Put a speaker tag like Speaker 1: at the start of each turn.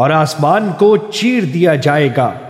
Speaker 1: और आसमान को चीर दिया जाएगा।